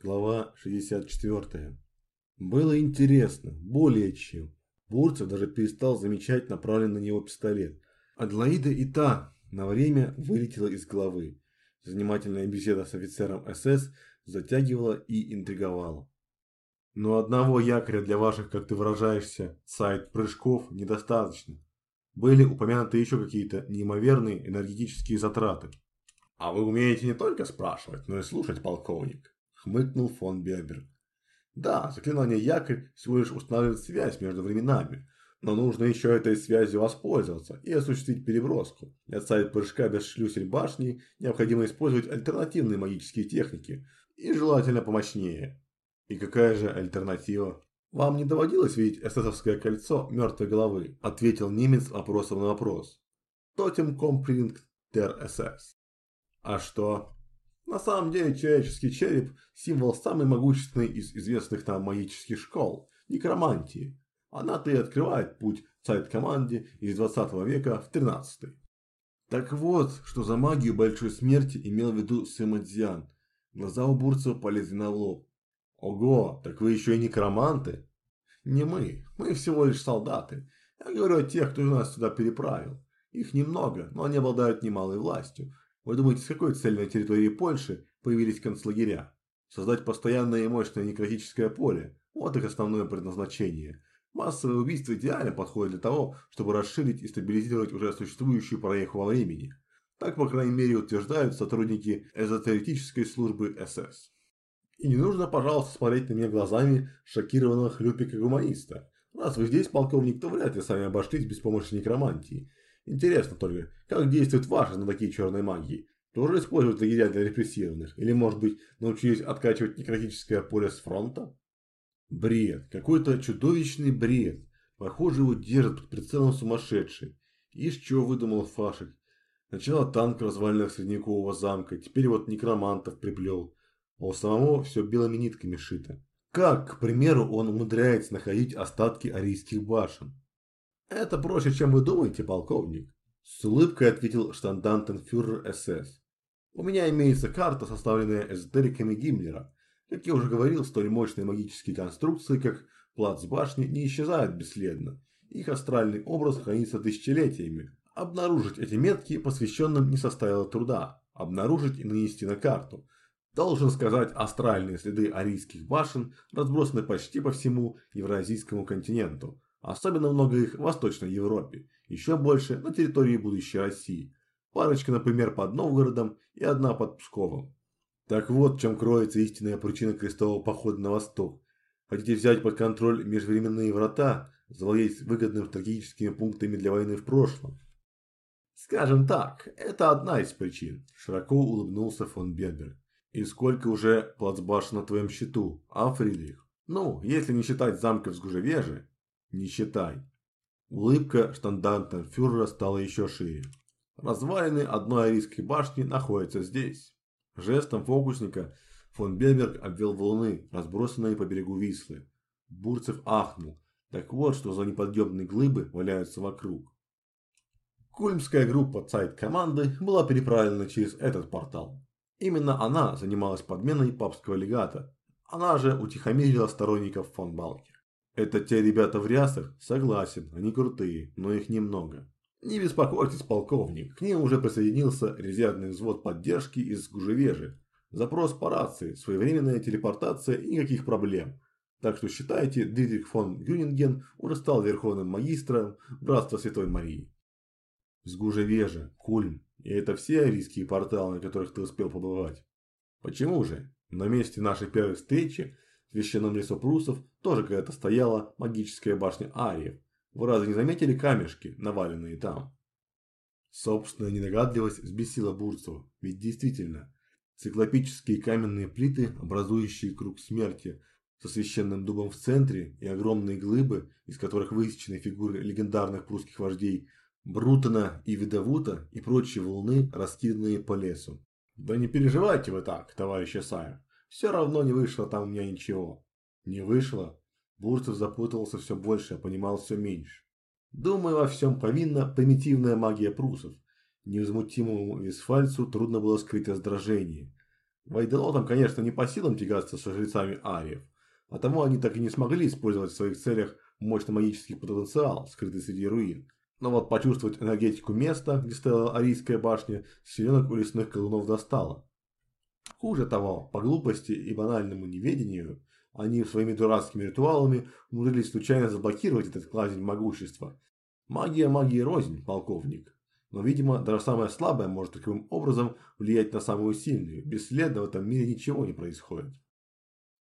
Глава 64. Было интересно, более чем. Бурцев даже перестал замечать направленный на него пистолет. Адлоида и та на время вылетела из головы. Занимательная беседа с офицером СС затягивала и интриговала. Но одного якоря для ваших, как ты выражаешься, сайт прыжков недостаточно. Были упомянуты еще какие-то неимоверные энергетические затраты. А вы умеете не только спрашивать, но и слушать, полковник хмыкнул фон Берберг. Да, заклинание якорь всего лишь устанавливает связь между временами, но нужно еще этой связью воспользоваться и осуществить переброску. Для сайт прыжка без шлюсель башни необходимо использовать альтернативные магические техники, и желательно помощнее. И какая же альтернатива? Вам не доводилось видеть эсэсовское кольцо мертвой головы? Ответил немец вопросом на вопрос. Тотем компринг тер СС. А что? На самом деле человеческий череп – символ самой могущественной из известных нам магических школ – некромантии. Она-то и открывает путь сайт-команде из 20 века в 13 -й. Так вот, что за магию большой смерти имел в виду Сэмэдзян. Глаза у Бурцева полезли на лоб. Ого, так вы еще и некроманты? Не мы, мы всего лишь солдаты. Я говорю о тех, кто нас сюда переправил. Их немного, но они обладают немалой властью. Вы думаете, с какой целью на территории Польши появились концлагеря? Создать постоянное и мощное некротическое поле – вот их основное предназначение. Массовые убийства идеально подходят для того, чтобы расширить и стабилизировать уже существующую проеху во времени. Так, по крайней мере, утверждают сотрудники эзотерической службы СС. И не нужно, пожалуйста, смотреть на меня глазами шокированного хлюпика-гуманиста. Раз вы здесь, полковник, то вряд ли сами обошлись без помощи некромантии. Интересно только, как действуют ваши знатоки черной магии? Тоже используют лагеря для репрессированных? Или, может быть, научились откачивать некротическое поле с фронта? Бред. Какой-то чудовищный бред. Похоже, его держат под прицелом сумасшедший. Из чего выдумал Фашик? Сначала танк развальных средневекового замка, теперь вот некромантов приплел. А у самого все белыми нитками шито. Как, к примеру, он умудряется находить остатки арийских башен? «Это проще, чем вы думаете, полковник», – с улыбкой ответил штандантенфюрер СС. «У меня имеется карта, составленная эзотериками Гиммлера. Как я уже говорил, столь мощные магические конструкции, как плац башни, не исчезают бесследно. Их астральный образ хранится тысячелетиями. Обнаружить эти метки посвященным не составило труда. Обнаружить и нанести на карту. Должен сказать, астральные следы арийских башен разбросаны почти по всему Евразийскому континенту. Особенно много их в Восточной Европе, еще больше на территории будущей России. Парочка, например, под Новгородом и одна под Псковом. Так вот, в чем кроется истинная причина крестового похода на восток. Хотите взять под контроль межвременные врата, завладеть выгодными стратегическими пунктами для войны в прошлом? Скажем так, это одна из причин, широко улыбнулся фон Берберг. И сколько уже плацбашен на твоем счету, а, Фридрих? Ну, если не считать замков с Гужевежи, не считай. Улыбка штандартенфюрера стала еще шире. Развалины одной арийской башни находятся здесь. Жестом фокусника фон Беберг обвел волны, разбросанные по берегу Вислы. Бурцев ахнул. Так вот, что за неподъемные глыбы валяются вокруг. Кульмская группа сайт-команды была переправлена через этот портал. Именно она занималась подменой папского легата. Она же утихомирила сторонников фон Балки. Это те ребята в рясах? Согласен, они крутые, но их немного. Не беспокойтесь, полковник, к ним уже присоединился резервный взвод поддержки из Гужевежи. Запрос по рации, своевременная телепортация и никаких проблем. Так что считайте, Дитрих фон Гюнинген уже стал верховным магистром Братства Святой Марии. С Гужевежа, Кульм, и это все арийские порталы, на которых ты успел побывать. Почему же? На месте нашей первой встречи в священном лесу прусов тоже когда-то стояла магическая башня Ариев. Вы разве не заметили камешки, наваленные там? Собственная недогадливость взбесила Бурцева, ведь действительно, циклопические каменные плиты, образующие круг смерти, со священным дубом в центре и огромные глыбы, из которых высечены фигуры легендарных прусских вождей Брутона и Видовута и прочие волны, раскиданные по лесу. Да не переживайте вы так, товарищ Исаев. Все равно не вышло там у меня ничего. Не вышло. Бурцев запутался все больше, а понимал все меньше. Думаю, во всем повинна примитивная магия прусов. Невозмутимому Висфальцу трудно было скрыть раздражение. Вайделотам, конечно, не по силам тягаться со жрецами ариев, а тому они так и не смогли использовать в своих целях мощный магический потенциал, скрытый среди руин. Но вот почувствовать энергетику места, где стояла Арийская башня, селенок у лесных колунов достало. Хуже того, по глупости и банальному неведению, они своими дурацкими ритуалами умудрились случайно заблокировать этот кладезь могущества. Магия магии рознь, полковник. Но, видимо, даже самая слабая может таким образом влиять на самую сильную. Бесследно в этом мире ничего не происходит.